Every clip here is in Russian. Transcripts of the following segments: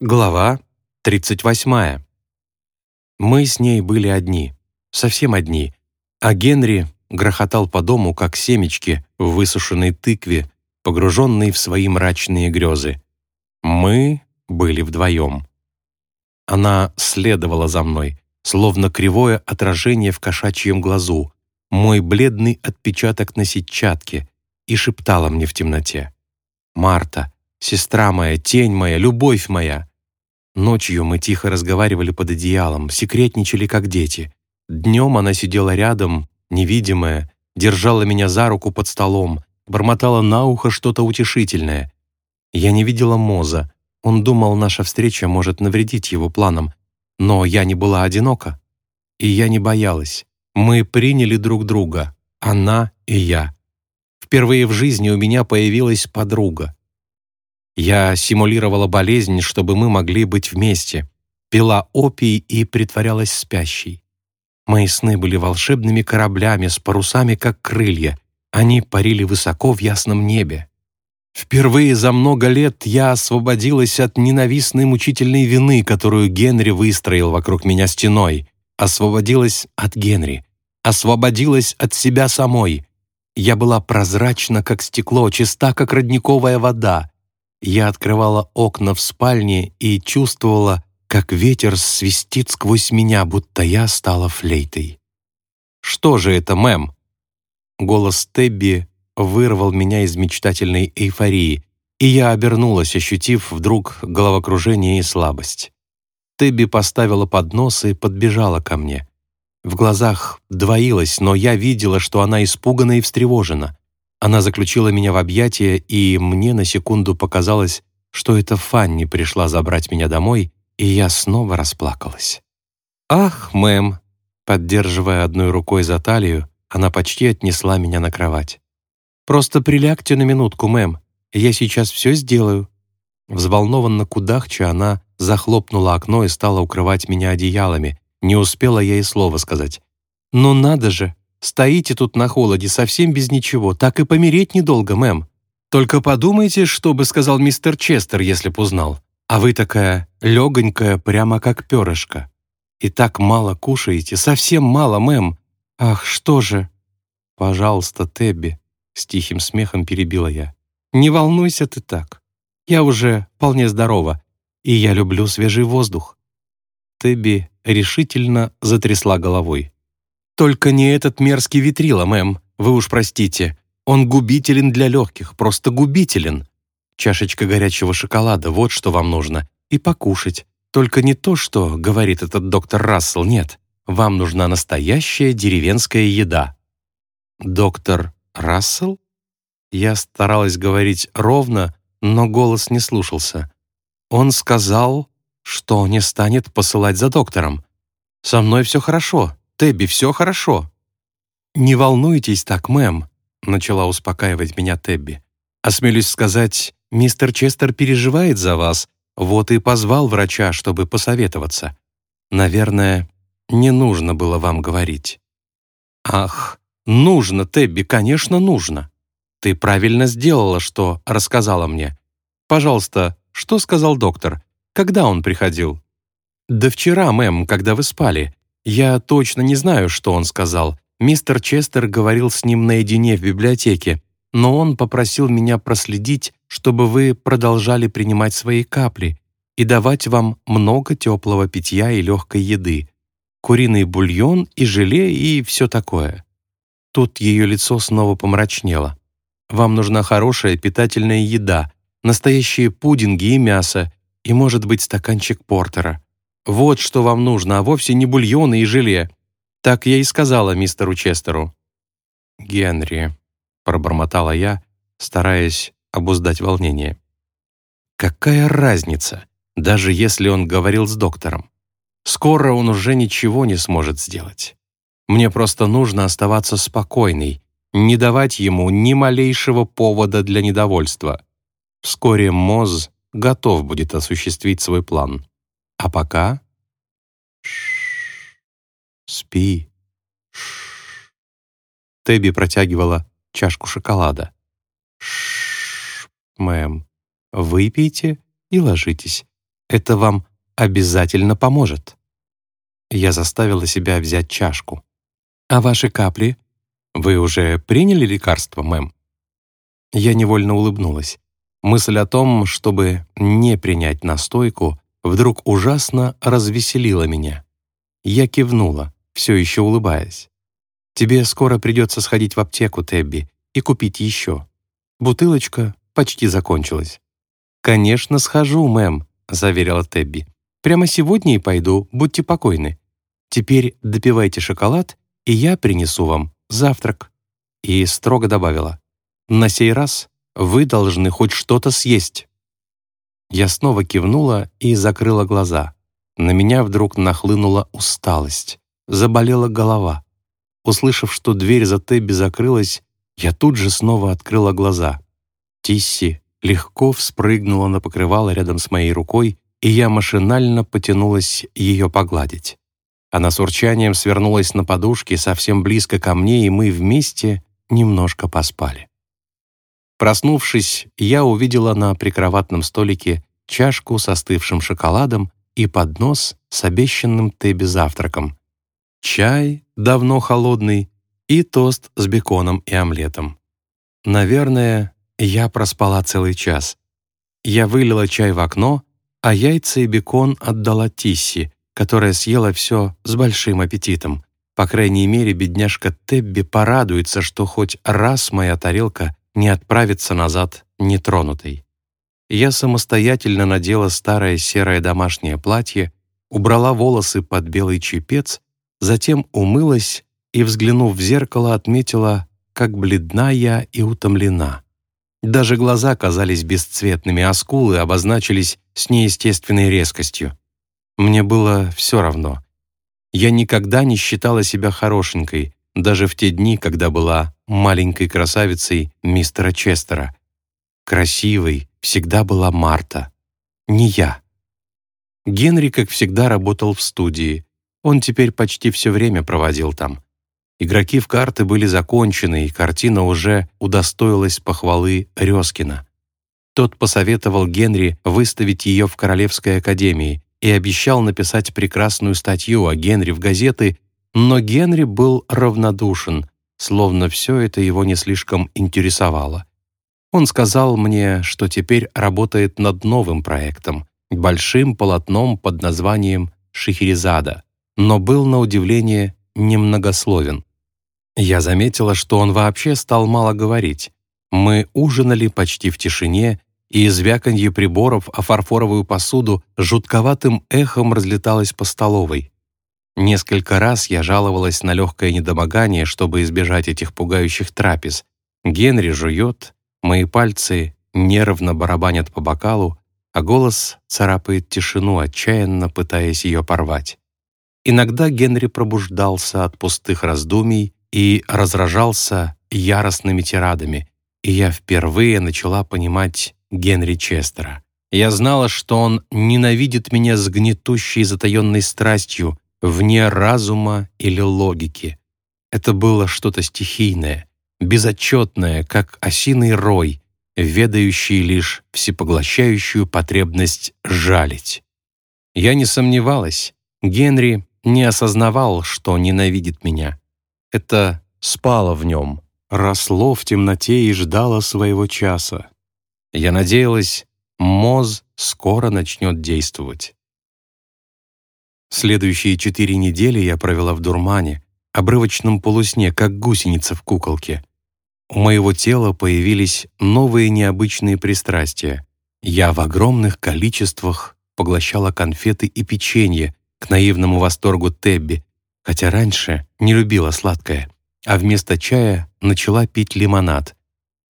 Глава 38. Мы с ней были одни, совсем одни, а Генри грохотал по дому, как семечки в высушенной тыкве, погруженные в свои мрачные грезы. Мы были вдвоем. Она следовала за мной, словно кривое отражение в кошачьем глазу, мой бледный отпечаток на сетчатке, и шептала мне в темноте. «Марта, Сестра моя, тень моя, любовь моя. Ночью мы тихо разговаривали под одеялом, секретничали, как дети. Днем она сидела рядом, невидимая, держала меня за руку под столом, бормотала на ухо что-то утешительное. Я не видела Моза. Он думал, наша встреча может навредить его планам. Но я не была одинока. И я не боялась. Мы приняли друг друга, она и я. Впервые в жизни у меня появилась подруга. Я симулировала болезнь, чтобы мы могли быть вместе, пила опий и притворялась спящей. Мои сны были волшебными кораблями с парусами, как крылья. Они парили высоко в ясном небе. Впервые за много лет я освободилась от ненавистной мучительной вины, которую Генри выстроил вокруг меня стеной. Освободилась от Генри. Освободилась от себя самой. Я была прозрачна, как стекло, чиста, как родниковая вода. Я открывала окна в спальне и чувствовала, как ветер свистит сквозь меня, будто я стала флейтой. «Что же это, мэм?» Голос Тебби вырвал меня из мечтательной эйфории, и я обернулась, ощутив вдруг головокружение и слабость. Тебби поставила поднос и подбежала ко мне. В глазах двоилась, но я видела, что она испугана и встревожена. Она заключила меня в объятия, и мне на секунду показалось, что это Фанни пришла забрать меня домой, и я снова расплакалась. «Ах, мэм!» Поддерживая одной рукой за талию, она почти отнесла меня на кровать. «Просто прилягте на минутку, мэм, я сейчас все сделаю». Взволнованно кудахча она захлопнула окно и стала укрывать меня одеялами. Не успела я и слова сказать. «Ну надо же! Стоите тут на холоде, совсем без ничего, так и помереть недолго, мэм. Только подумайте, что бы сказал мистер Честер, если б узнал. А вы такая легонькая, прямо как перышко. И так мало кушаете, совсем мало, мэм. Ах, что же? Пожалуйста, Тебби, с тихим смехом перебила я. Не волнуйся ты так. Я уже вполне здорова, и я люблю свежий воздух. Тебби решительно затрясла головой. «Только не этот мерзкий витрила, мэм, вы уж простите. Он губителен для легких, просто губителен. Чашечка горячего шоколада, вот что вам нужно. И покушать. Только не то, что говорит этот доктор Рассел, нет. Вам нужна настоящая деревенская еда». «Доктор Рассел?» Я старалась говорить ровно, но голос не слушался. Он сказал, что не станет посылать за доктором. «Со мной все хорошо, Тебби, все хорошо». «Не волнуйтесь так, мэм», — начала успокаивать меня Тебби. «Осмелюсь сказать, мистер Честер переживает за вас, вот и позвал врача, чтобы посоветоваться. Наверное, не нужно было вам говорить». «Ах, нужно, Тебби, конечно, нужно. Ты правильно сделала, что рассказала мне. Пожалуйста, что сказал доктор? Когда он приходил?» «Да вчера, мэм, когда вы спали. Я точно не знаю, что он сказал. Мистер Честер говорил с ним наедине в библиотеке, но он попросил меня проследить, чтобы вы продолжали принимать свои капли и давать вам много теплого питья и легкой еды, куриный бульон и желе и все такое. Тут ее лицо снова помрачнело. Вам нужна хорошая питательная еда, настоящие пудинги и мясо, и, может быть, стаканчик портера. Вот что вам нужно, а вовсе не бульоны и желе. Так я и сказала мистеру Честеру». «Генри», — пробормотала я, стараясь обуздать волнение. «Какая разница, даже если он говорил с доктором? Скоро он уже ничего не сможет сделать. Мне просто нужно оставаться спокойной, не давать ему ни малейшего повода для недовольства. Вскоре Моз готов будет осуществить свой план. А пока... Спи. Тебби протягивала чашку шоколада. Ш мэм, выпейте и ложитесь. Это вам обязательно поможет». Я заставила себя взять чашку. «А ваши капли? Вы уже приняли лекарство, мэм?» Я невольно улыбнулась. Мысль о том, чтобы не принять настойку, вдруг ужасно развеселила меня. Я кивнула, все еще улыбаясь. «Тебе скоро придется сходить в аптеку, Тебби, и купить еще. Бутылочка почти закончилась». «Конечно, схожу, мэм», — заверила Тебби. «Прямо сегодня и пойду, будьте покойны. Теперь допивайте шоколад, и я принесу вам завтрак». И строго добавила. «На сей раз вы должны хоть что-то съесть». Я снова кивнула и закрыла глаза. На меня вдруг нахлынула усталость. Заболела голова. Услышав, что дверь за Тебби закрылась, я тут же снова открыла глаза. Тисси легко вспрыгнула на покрывало рядом с моей рукой, и я машинально потянулась ее погладить. Она с урчанием свернулась на подушке совсем близко ко мне, и мы вместе немножко поспали. Проснувшись, я увидела на прикроватном столике чашку с остывшим шоколадом и поднос с обещанным Тебби завтраком. Чай, давно холодный, и тост с беконом и омлетом. Наверное, я проспала целый час. Я вылила чай в окно, а яйца и бекон отдала Тисси, которая съела все с большим аппетитом. По крайней мере, бедняжка Тебби порадуется, что хоть раз моя тарелка не отправится назад нетронутой. Я самостоятельно надела старое серое домашнее платье, убрала волосы под белый чепец, затем умылась и, взглянув в зеркало, отметила, как бледна я и утомлена. Даже глаза казались бесцветными, а скулы обозначились с неестественной резкостью. Мне было все равно. Я никогда не считала себя хорошенькой, даже в те дни, когда была маленькой красавицей мистера Честера. Красивой всегда была Марта, не я. Генри, как всегда, работал в студии. Он теперь почти все время проводил там. Игроки в карты были закончены, и картина уже удостоилась похвалы Резкина. Тот посоветовал Генри выставить ее в Королевской академии и обещал написать прекрасную статью о Генри в газеты но Генри был равнодушен, словно все это его не слишком интересовало. Он сказал мне, что теперь работает над новым проектом, большим полотном под названием «Шихерезада», но был, на удивление, немногословен. Я заметила, что он вообще стал мало говорить. Мы ужинали почти в тишине, и звяканье приборов о фарфоровую посуду жутковатым эхом разлеталось по столовой. Несколько раз я жаловалась на легкое недомогание, чтобы избежать этих пугающих трапез. Генри жует, мои пальцы нервно барабанят по бокалу, а голос царапает тишину, отчаянно пытаясь ее порвать. Иногда Генри пробуждался от пустых раздумий и разражался яростными тирадами, и я впервые начала понимать Генри Честера. Я знала, что он ненавидит меня с гнетущей затаенной страстью, вне разума или логики. Это было что-то стихийное, безотчетное, как осиный рой, ведающий лишь всепоглощающую потребность жалить. Я не сомневалась, Генри не осознавал, что ненавидит меня. Это спало в нем, росло в темноте и ждало своего часа. Я надеялась, Моз скоро начнет действовать. Следующие четыре недели я провела в дурмане, обрывочном полусне, как гусеница в куколке. У моего тела появились новые необычные пристрастия. Я в огромных количествах поглощала конфеты и печенье к наивному восторгу Тебби, хотя раньше не любила сладкое, а вместо чая начала пить лимонад.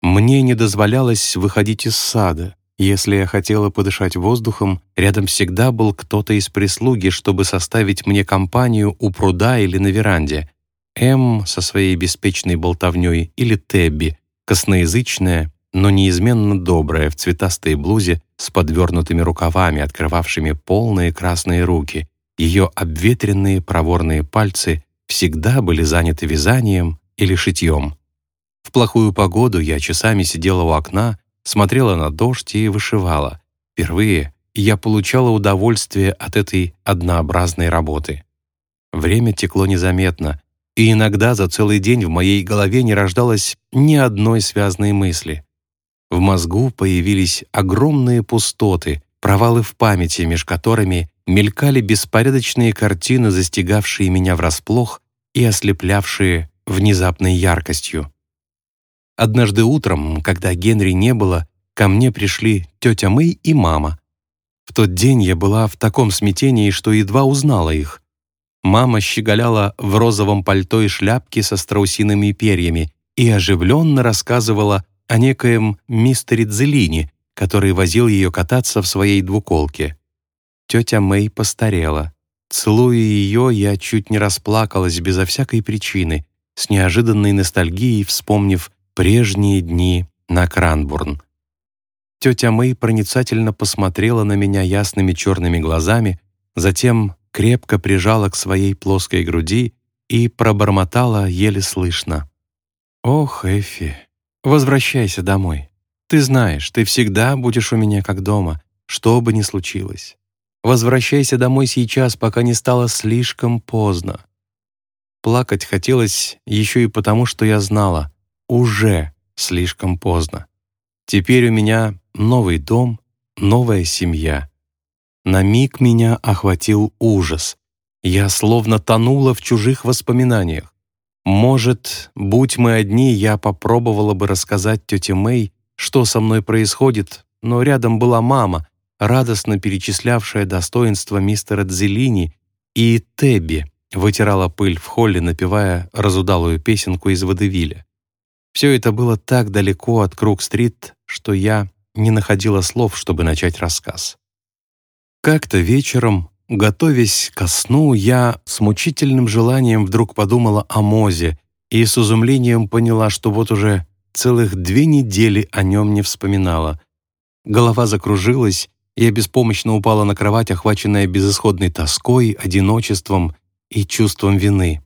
Мне не дозволялось выходить из сада, если я хотела подышать воздухом, рядом всегда был кто-то из прислуги, чтобы составить мне компанию у пруда или на веранде. М со своей беспечной болтовней или Тебби, косноязычная, но неизменно добрая в цветастой блузе с подвернутыми рукавами, открывавшими полные красные руки. Ее обветренные проворные пальцы всегда были заняты вязанием или шитьем. В плохую погоду я часами сидела у окна, смотрела на дождь и вышивала. Впервые я получала удовольствие от этой однообразной работы. Время текло незаметно, и иногда за целый день в моей голове не рождалось ни одной связной мысли. В мозгу появились огромные пустоты, провалы в памяти, меж которыми мелькали беспорядочные картины, застигавшие меня врасплох и ослеплявшие внезапной яркостью. Однажды утром, когда Генри не было, ко мне пришли тетя Мэй и мама. В тот день я была в таком смятении, что едва узнала их. Мама щеголяла в розовом пальто и шляпке со страусиными перьями и оживленно рассказывала о некоем мистере Дзелини, который возил ее кататься в своей двуколке. Тетя Мэй постарела. Целуя ее, я чуть не расплакалась безо всякой причины, с неожиданной ностальгией вспомнив прежние дни на Кранбурн. Тетя Мэй проницательно посмотрела на меня ясными черными глазами, затем крепко прижала к своей плоской груди и пробормотала еле слышно. «Ох, Эфи, возвращайся домой. Ты знаешь, ты всегда будешь у меня как дома, что бы ни случилось. Возвращайся домой сейчас, пока не стало слишком поздно». Плакать хотелось еще и потому, что я знала, уже слишком поздно. Теперь у меня новый дом, новая семья. На миг меня охватил ужас. Я словно тонула в чужих воспоминаниях. Может, будь мы одни, я попробовала бы рассказать тете Мэй, что со мной происходит, но рядом была мама, радостно перечислявшая достоинства мистера Дзелини, и Тебби вытирала пыль в холле, напевая разудалую песенку из Водевиля. Все это было так далеко от Круг-стрит, что я не находила слов, чтобы начать рассказ. Как-то вечером, готовясь ко сну, я с мучительным желанием вдруг подумала о Мозе и с изумлением поняла, что вот уже целых две недели о нем не вспоминала. Голова закружилась, я беспомощно упала на кровать, охваченная безысходной тоской, одиночеством и чувством вины.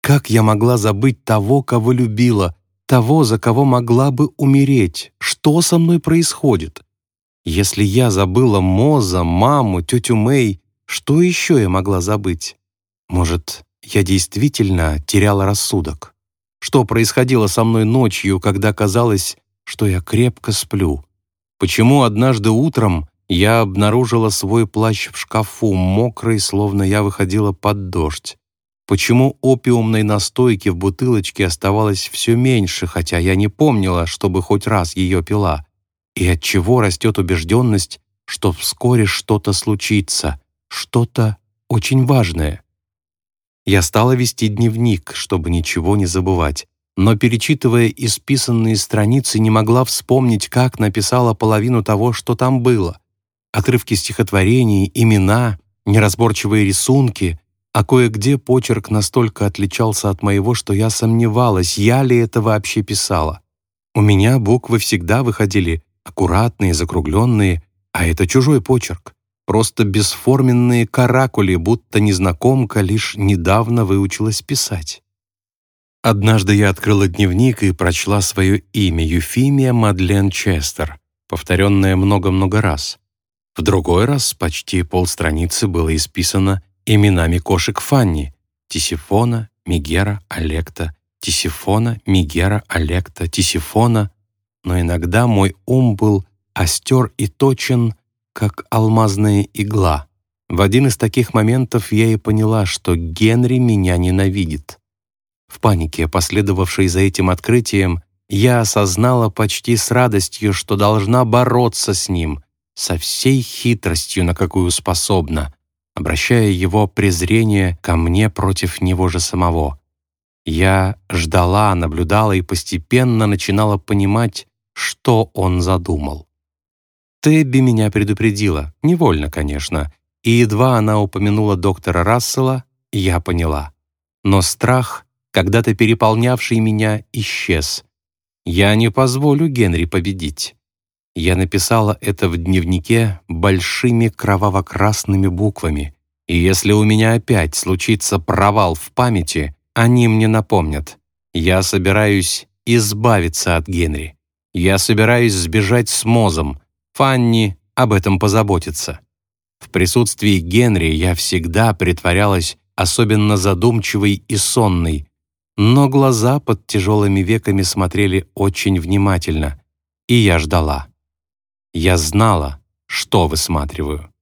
Как я могла забыть того, кого любила, того, за кого могла бы умереть? Что со мной происходит? Если я забыла Моза, маму, тетю Мэй, что еще я могла забыть? Может, я действительно теряла рассудок? Что происходило со мной ночью, когда казалось, что я крепко сплю? Почему однажды утром я обнаружила свой плащ в шкафу, мокрый, словно я выходила под дождь? Почему опиумной настойки в бутылочке оставалось все меньше, хотя я не помнила, чтобы хоть раз ее пила? и от чего растет убежденность, что вскоре что-то случится, что-то очень важное. Я стала вести дневник, чтобы ничего не забывать, но, перечитывая исписанные страницы, не могла вспомнить, как написала половину того, что там было. Отрывки стихотворений, имена, неразборчивые рисунки, а кое-где почерк настолько отличался от моего, что я сомневалась, я ли это вообще писала. У меня буквы всегда выходили аккуратные, закругленные, а это чужой почерк. Просто бесформенные каракули, будто незнакомка лишь недавно выучилась писать. Однажды я открыла дневник и прочла свое имя Юфимия Мадлен Честер, повторенное много-много раз. В другой раз почти полстраницы было исписано именами кошек Фанни, Тисифона, Мигера, Олекта, Тисифона, Мигера, Олекта, Тисифона, но иногда мой ум был остер и точен, как алмазная игла. В один из таких моментов я и поняла, что Генри меня ненавидит. В панике, последовавшей за этим открытием, я осознала почти с радостью, что должна бороться с ним, со всей хитростью, на какую способна, обращая его презрение ко мне против него же самого. Я ждала, наблюдала и постепенно начинала понимать, что он задумал. Тебби меня предупредила, невольно, конечно, и едва она упомянула доктора Рассела, я поняла. Но страх, когда-то переполнявший меня, исчез. Я не позволю Генри победить. Я написала это в дневнике большими кроваво-красными буквами, и если у меня опять случится провал в памяти, они мне напомнят. Я собираюсь избавиться от Генри. Я собираюсь сбежать с Мозом. Фанни об этом позаботится. В присутствии Генри я всегда притворялась особенно задумчивой и сонной, но глаза под тяжелыми веками смотрели очень внимательно, и я ждала. Я знала, что высматриваю.